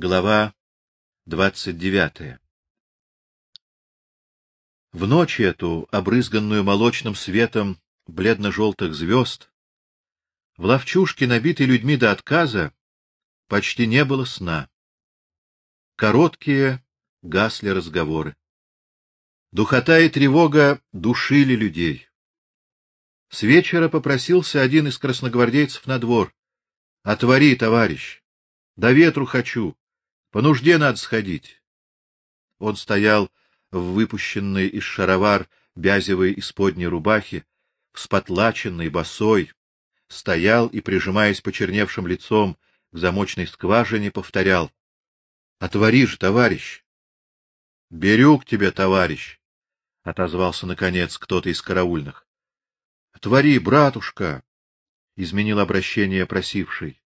Глава двадцать девятая В ночь эту, обрызганную молочным светом бледно-желтых звезд, в ловчушке, набитой людьми до отказа, почти не было сна. Короткие гасли разговоры. Духота и тревога душили людей. С вечера попросился один из красногвардейцев на двор. — Отвори, товарищ! До ветру хочу. По нужде надо сходить. Он стоял в выпущенной из шаровар бязевой исподней рубахе, спотлаченный, босой, стоял и, прижимаясь почерневшим лицом к замочной скважине, повторял: "Отвори же, товарищ". "Берю к тебе, товарищ", отозвался наконец кто-то из караульных. "Отвори, братушка", изменил обращение просивший.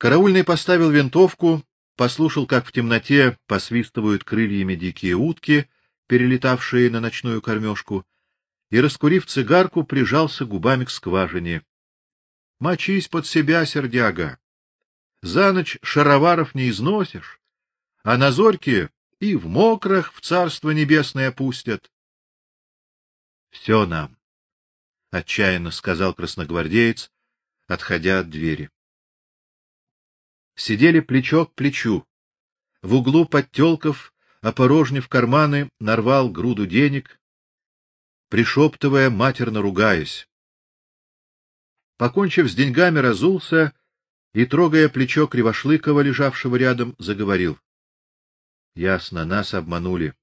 Караульный поставил винтовку, послушал, как в темноте посвистывают крыльями дикие утки, перелетавшие на ночную кормежку, и, раскурив цигарку, прижался губами к скважине. — Мочись под себя, сердяга! За ночь шароваров не износишь, а на зорьке и в мокрах в царство небесное пустят. — Все нам, — отчаянно сказал красногвардеец, отходя от двери сидели плечо к плечу. В углу подтёлков, опорожнив карманы, нарвал груду денег, пришептывая, матерно ругаясь. Покончив с деньгами, разулся и, трогая плечо Кривошлыкова, лежавшего рядом, заговорил. Ясно, нас обманули.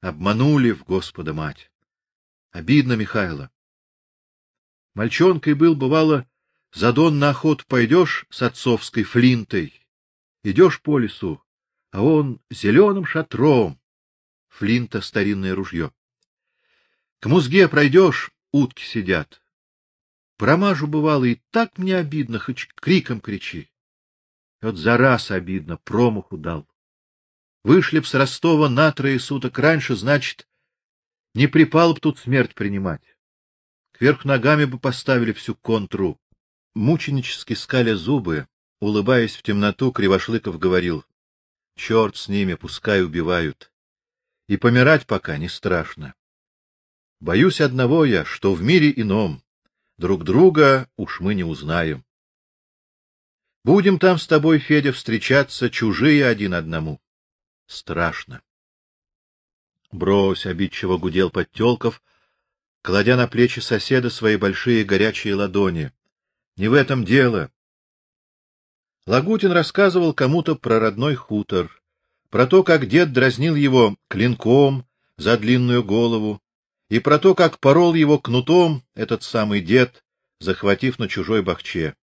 Обманули в Господа мать. Обидно, Михайло. Мальчонкой был, бывало, за дон на охоту пойдешь с отцовской флинтой, идешь по лесу, а он зеленым шатром. Флинта старинное ружье. К музге пройдешь, утки сидят. Промажу бывало и так мне обидно, хоть криком кричи. Вот за раз обидно, промаху дал. Вышли б с Ростова на трое суток раньше, значит, не припал б тут смерть принимать. Кверх ногами бы поставили всю контру. Мученически скаля зубы, улыбаясь в темноту, Кривошлыков говорил: "Черт с ними, пускай убивают. И помирать пока не страшно. Боюсь одного я, что в мире ином друг друга уж мы не узнаем. Будем там с тобой, Федя, встречаться чужие один одному. Страшно. Брось, обидчиво гудел Подтёлков, кладя на плечи соседа свои большие горячие ладони. Не в этом дело. Лагутин рассказывал кому-то про родной хутор, про то, как дед дразнил его клинком за длинную голову, и про то, как порол его кнутом этот самый дед, захватив на чужой бахче.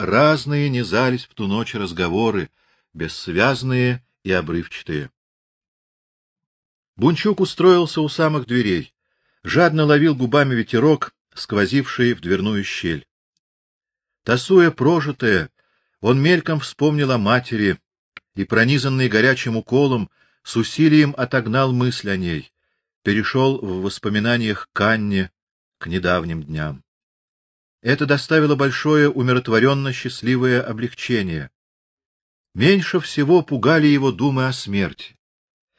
Разные низались в ту ночь разговоры, бессвязные и обрывчатые. Бунчук устроился у самых дверей, жадно ловил губами ветерок, сквозивший в дверную щель. Тасуя прожитое, он мельком вспомнил о матери и, пронизанный горячим уколом, с усилием отогнал мысль о ней, перешел в воспоминаниях к Анне, к недавним дням. Это доставило большое умиротворенно счастливое облегчение. Меньше всего пугали его думы о смерти.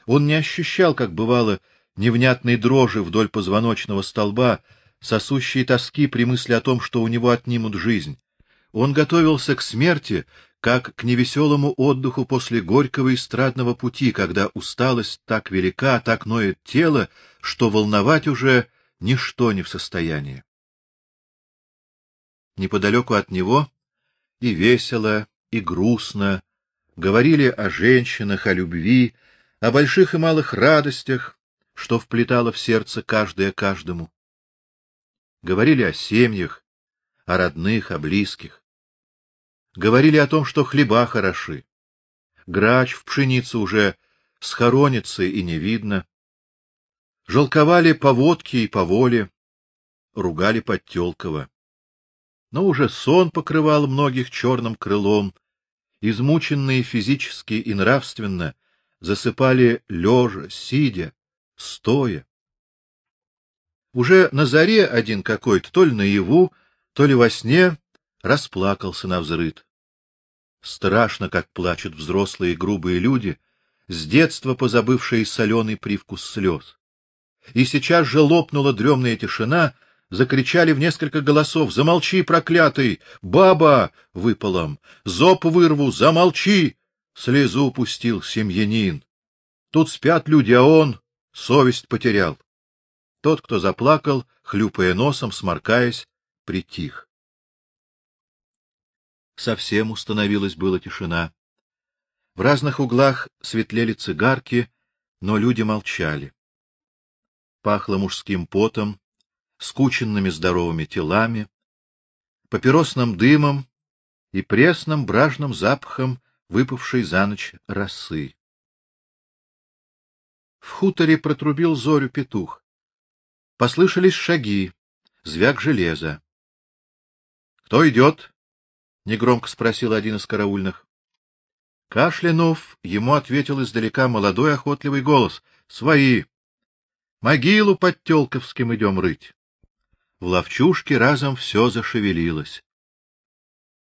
Он не ощущал, как бывало, невнятной дрожи вдоль позвоночного столба, сосущей тоски при мысли о том, что у него отнимут жизнь. Он готовился к смерти, как к невеселому отдыху после горького и страдного пути, когда усталость так велика, так ноет тело, что волновать уже ничто не в состоянии. Неподалеку от него и весело, и грустно говорили о женщинах, о любви, о больших и малых радостях, что вплетало в сердце каждое каждому говорили о семьях, о родных, о близких. Говорили о том, что хлеба хороши. Грач в пшенице уже схоронится и не видно. Жалковали по водке и по воле, ругали Подтёлкова. Но уже сон покрывал многих черным крылом, измученные физически и нравственно засыпали лежа, сидя, стоя. Уже на заре один какой-то, то ли наяву, то ли во сне, расплакался на взрыд. Страшно, как плачут взрослые грубые люди, с детства позабывшие соленый привкус слез. И сейчас же лопнула дремная тишина, закричали в несколько голосов: "Замолчи, проклятый! Баба!" выпалом. "Зоб вырву, замолчи!" Слезу пустил семьянин. Тут спят люди, а он совесть потерял. Тот, кто заплакал, хлюпая носом, сморкаясь, притих. Совсем установилась была тишина. В разных углах светлели цигарки, но люди молчали. Пахло мужским потом, скученными здоровыми телами, папиросным дымом и пресным бражным запахом выпавшей за ночь росы. В хуторе протрубил зорю петух. Послышались шаги, звяк железа. Кто идет? негромко спросил один из караульных. Кашлянув, ему ответил издалека молодой охотливый голос: "Свои. Могилу под Тёлковским идем рыть". В ловчушке разом все зашевелилось.